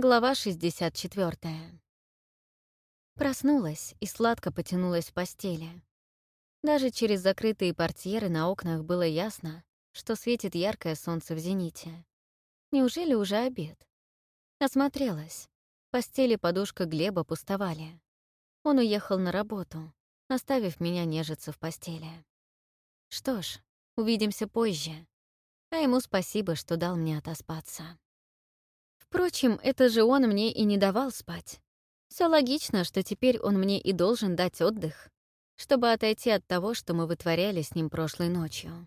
Глава 64. Проснулась и сладко потянулась в постели. Даже через закрытые портьеры на окнах было ясно, что светит яркое солнце в зените. Неужели уже обед? Осмотрелась. Постели подушка Глеба пустовали. Он уехал на работу, оставив меня нежиться в постели. Что ж, увидимся позже. А ему спасибо, что дал мне отоспаться. Впрочем, это же он мне и не давал спать. Все логично, что теперь он мне и должен дать отдых, чтобы отойти от того, что мы вытворяли с ним прошлой ночью.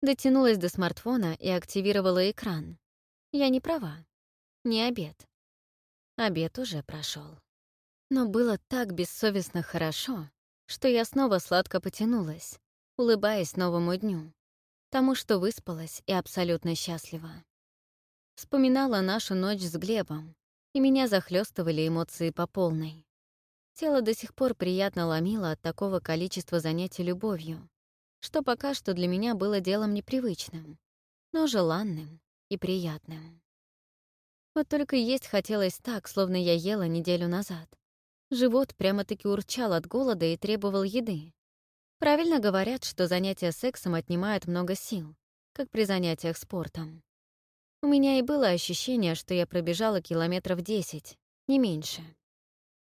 Дотянулась до смартфона и активировала экран. Я не права. Не обед. Обед уже прошел. Но было так бессовестно хорошо, что я снова сладко потянулась, улыбаясь новому дню, тому, что выспалась и абсолютно счастлива. Вспоминала нашу ночь с Глебом, и меня захлестывали эмоции по полной. Тело до сих пор приятно ломило от такого количества занятий любовью, что пока что для меня было делом непривычным, но желанным и приятным. Вот только есть хотелось так, словно я ела неделю назад. Живот прямо-таки урчал от голода и требовал еды. Правильно говорят, что занятия сексом отнимают много сил, как при занятиях спортом. У меня и было ощущение, что я пробежала километров десять, не меньше.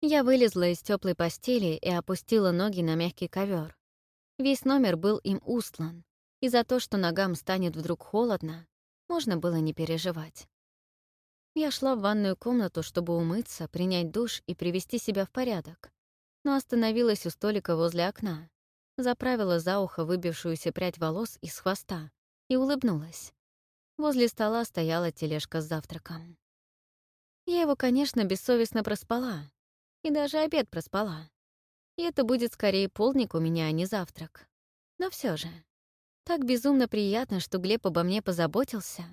Я вылезла из теплой постели и опустила ноги на мягкий ковер. Весь номер был им устлан, и за то, что ногам станет вдруг холодно, можно было не переживать. Я шла в ванную комнату, чтобы умыться, принять душ и привести себя в порядок, но остановилась у столика возле окна, заправила за ухо выбившуюся прядь волос из хвоста и улыбнулась. Возле стола стояла тележка с завтраком. Я его, конечно, бессовестно проспала. И даже обед проспала. И это будет скорее полдник у меня, а не завтрак. Но все же. Так безумно приятно, что Глеб обо мне позаботился.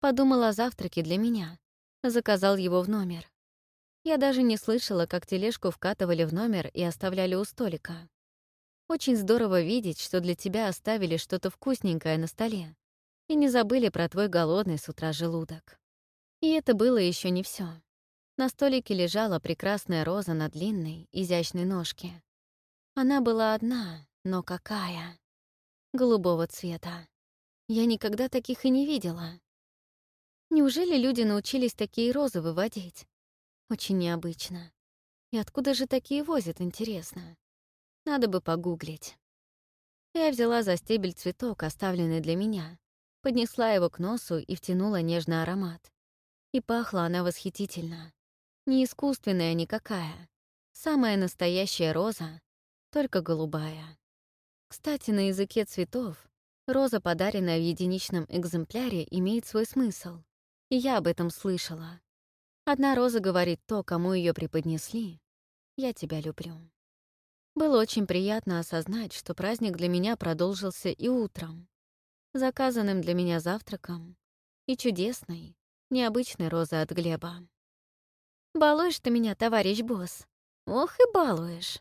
Подумал о завтраке для меня. Заказал его в номер. Я даже не слышала, как тележку вкатывали в номер и оставляли у столика. Очень здорово видеть, что для тебя оставили что-то вкусненькое на столе и не забыли про твой голодный с утра желудок. И это было еще не все. На столике лежала прекрасная роза на длинной, изящной ножке. Она была одна, но какая? Голубого цвета. Я никогда таких и не видела. Неужели люди научились такие розы выводить? Очень необычно. И откуда же такие возят, интересно? Надо бы погуглить. Я взяла за стебель цветок, оставленный для меня, поднесла его к носу и втянула нежный аромат. И пахла она восхитительно. Не искусственная никакая. Самая настоящая роза, только голубая. Кстати, на языке цветов роза, подаренная в единичном экземпляре, имеет свой смысл. И я об этом слышала. Одна роза говорит то, кому ее преподнесли. «Я тебя люблю». Было очень приятно осознать, что праздник для меня продолжился и утром заказанным для меня завтраком и чудесной, необычной розой от Глеба. «Балуешь ты меня, товарищ босс? Ох и балуешь!»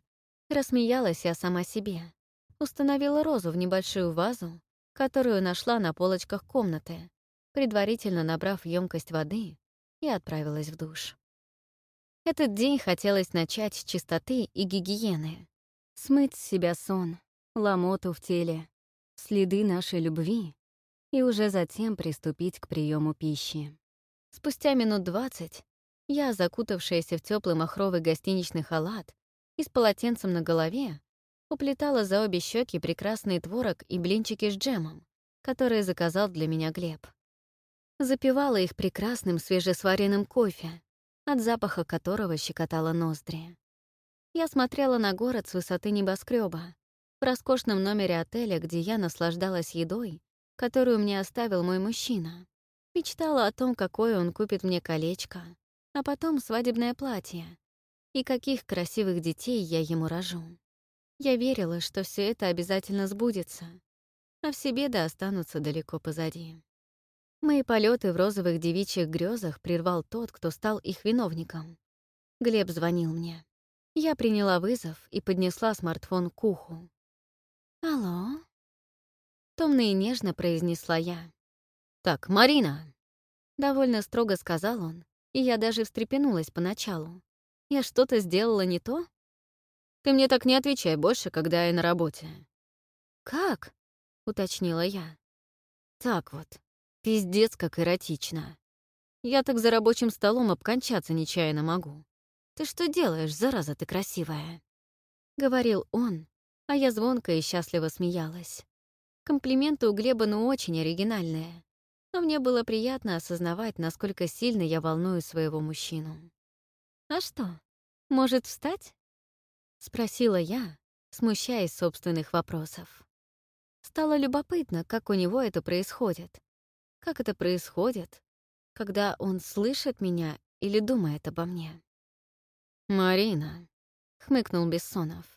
Рассмеялась я сама себе. Установила розу в небольшую вазу, которую нашла на полочках комнаты, предварительно набрав емкость воды, и отправилась в душ. Этот день хотелось начать с чистоты и гигиены. Смыть с себя сон, ломоту в теле, следы нашей любви и уже затем приступить к приему пищи. Спустя минут двадцать я, закутавшаяся в теплый махровый гостиничный халат и с полотенцем на голове, уплетала за обе щеки прекрасный творог и блинчики с джемом, которые заказал для меня Глеб. Запивала их прекрасным свежесваренным кофе, от запаха которого щекотала ноздри. Я смотрела на город с высоты небоскреба, в роскошном номере отеля, где я наслаждалась едой, которую мне оставил мой мужчина. Мечтала о том, какое он купит мне колечко, а потом свадебное платье, и каких красивых детей я ему рожу. Я верила, что все это обязательно сбудется, а все беды останутся далеко позади. Мои полеты в розовых девичьих грезах прервал тот, кто стал их виновником. Глеб звонил мне. Я приняла вызов и поднесла смартфон к уху. «Алло?» Томно и нежно произнесла я. «Так, Марина!» Довольно строго сказал он И я даже встрепенулась поначалу. Я что-то сделала не то? Ты мне так не отвечай больше, когда я на работе. Как? уточнила я. Так вот, пиздец как эротично. Я так за рабочим столом обкончаться нечаянно могу. Ты что делаешь, зараза ты красивая? Говорил он, а я звонко и счастливо смеялась. Комплименты у Глеба ну очень оригинальные, но мне было приятно осознавать, насколько сильно я волную своего мужчину. «А что, может встать?» — спросила я, смущаясь собственных вопросов. Стало любопытно, как у него это происходит. Как это происходит, когда он слышит меня или думает обо мне. «Марина», — хмыкнул Бессонов, —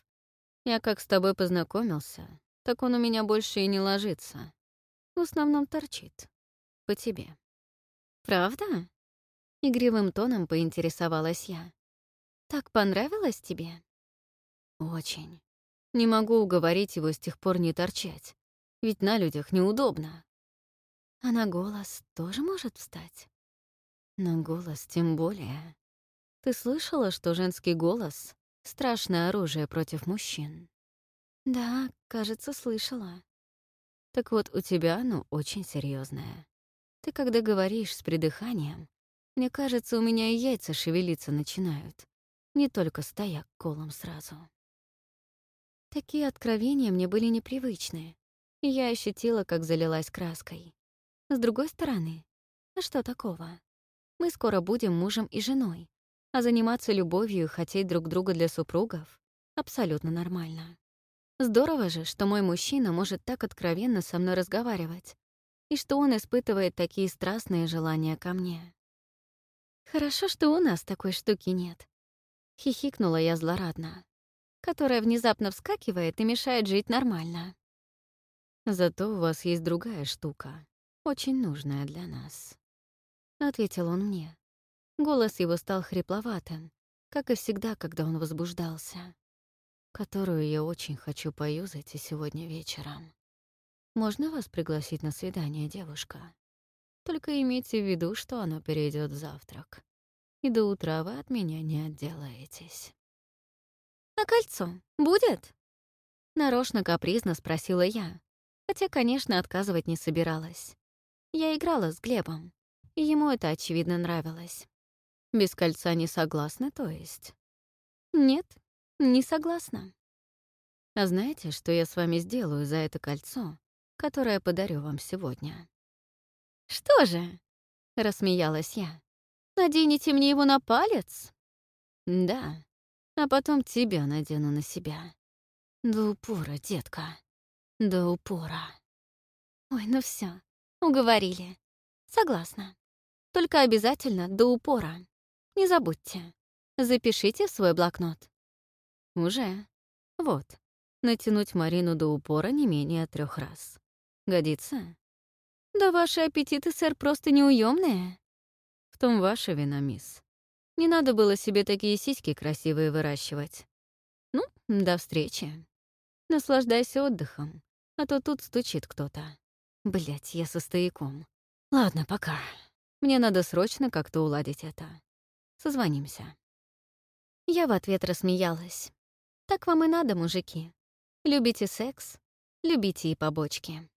«я как с тобой познакомился, так он у меня больше и не ложится. В основном торчит. По тебе». «Правда?» — игривым тоном поинтересовалась я. «Так понравилось тебе?» «Очень. Не могу уговорить его с тех пор не торчать ведь на людях неудобно. А на голос тоже может встать? На голос тем более. Ты слышала, что женский голос — страшное оружие против мужчин? Да, кажется, слышала. Так вот, у тебя оно очень серьезное. Ты когда говоришь с придыханием, мне кажется, у меня и яйца шевелиться начинают, не только стояк колом сразу. Такие откровения мне были непривычные, и я ощутила, как залилась краской. С другой стороны, а что такого? Мы скоро будем мужем и женой, а заниматься любовью и хотеть друг друга для супругов — абсолютно нормально. Здорово же, что мой мужчина может так откровенно со мной разговаривать, и что он испытывает такие страстные желания ко мне. Хорошо, что у нас такой штуки нет. Хихикнула я злорадно, которая внезапно вскакивает и мешает жить нормально. Зато у вас есть другая штука, очень нужная для нас. Ответил он мне. Голос его стал хрипловатым, как и всегда, когда он возбуждался. Которую я очень хочу поюзать и сегодня вечером. Можно вас пригласить на свидание, девушка? Только имейте в виду, что оно перейдет в завтрак. И до утра вы от меня не отделаетесь. «А кольцо будет?» Нарочно капризно спросила я, Хотя, конечно, отказывать не собиралась. Я играла с Глебом, и ему это, очевидно, нравилось. Без кольца не согласна, то есть? Нет, не согласна. А знаете, что я с вами сделаю за это кольцо, которое подарю вам сегодня? Что же? Рассмеялась я. Наденете мне его на палец? Да, а потом тебя надену на себя. До упора, детка. До упора. Ой, ну все, уговорили. Согласна. Только обязательно до упора. Не забудьте. Запишите свой блокнот. Уже. Вот. Натянуть Марину до упора не менее трех раз. Годится? Да ваши аппетиты, сэр, просто неуемные. В том ваша вина, мисс. Не надо было себе такие сиськи красивые выращивать. Ну, до встречи. Наслаждайся отдыхом а то тут стучит кто-то. Блять, я со стояком. Ладно, пока. Мне надо срочно как-то уладить это. Созвонимся. Я в ответ рассмеялась. Так вам и надо, мужики. Любите секс, любите и побочки.